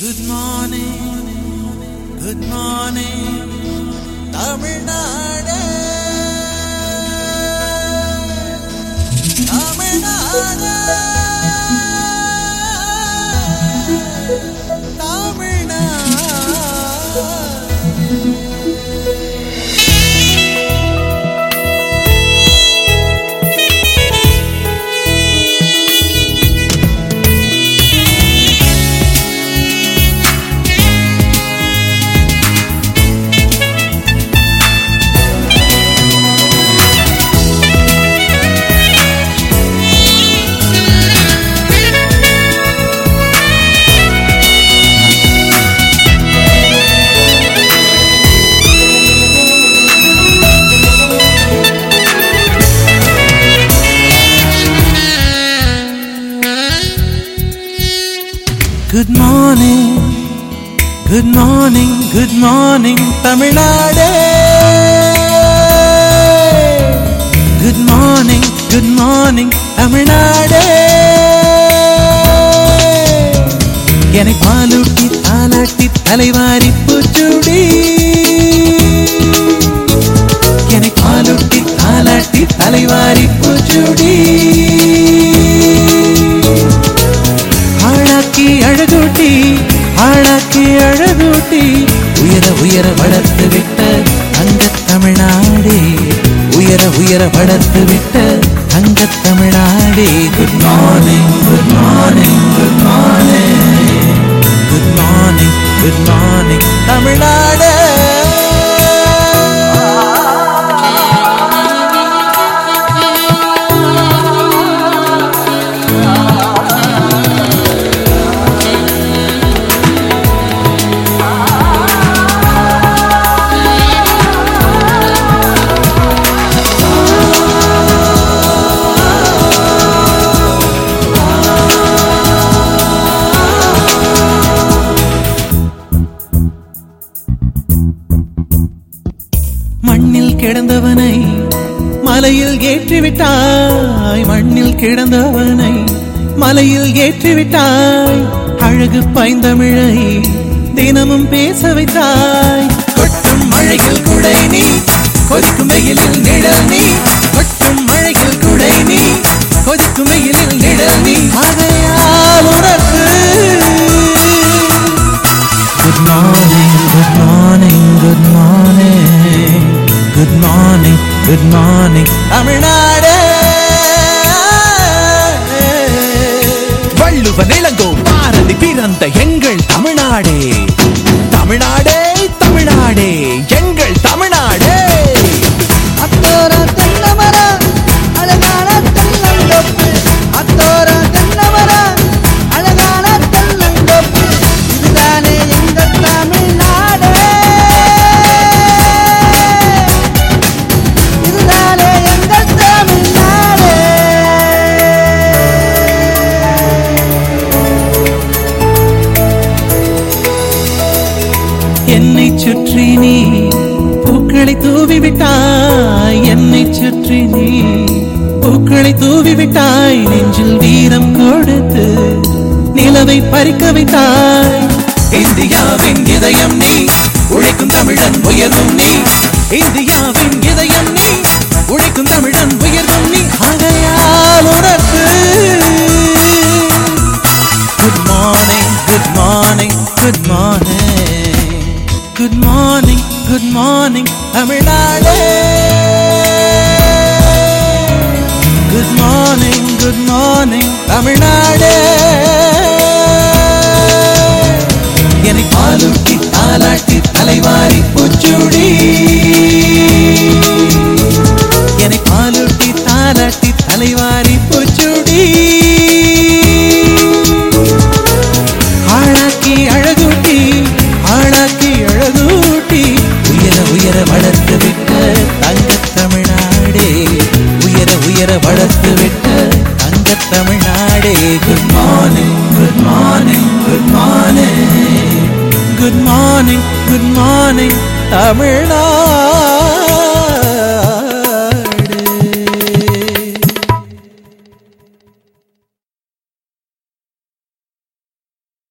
Good morning, good morning, Tamil Nadu. Tamil Nadu. Tamil Nadu. Good morning, good morning, good morning, Tamil Nadu Good morning, good morning, Tamil Nadu என்னை பாலூட்டி தாலாட்டி தலைவாரி பூச்சூடி என்னை பாலூட்டி தாலாட்டி தலைவாரி பூச்சூடி உயர வளர்த்து விட்ட தங்க தமிழ்நாடே. உயர உயர வளர்த்து விட்ட தங்க தமிழ்நாடே. குட் மார்னிங் குட் மார்னிங் கிடந்தவனை மலையில் ஏற்றிவிட்டாய் மண்ணில் கிடந்தவனை மலையில் ஏற்றிவிட்டாய் அழகு பைந்தமிழை தினமும் பேச வைத்தாய். கொட்டும் மழையில் குடை நீ கொதிக்கும் வெயிலில் நிழல் நீ good morning, தமிழ்நாடு. வள்ளுவ நிலங்கோ பாரதி பிறந்த எங்கள் தமிழ்நாடே. தூவி விட்டாய் என்னை சுற்றி நீ. பூக்களை தூவி விட்டாய் நெஞ்சில் வீரம் கொடுத்து நிலவை பறிக்க வைத்தாய். இந்தியாவின் இதயம் நீ உழைக்கும் தமிழன் உயர்வும் நீ. இந்தியாவின் இதயம் நீ உழைக்கும் தமிழன் உயர்வும் நீ. ஆகையால் உனக்கு good morning good morning good morning good morning good morning, Tamil Nadu Good morning, good morning, Tamil Nadu தமிழ்நாடே. Good morning good morning good morning good morning good morning Tamil Nadu.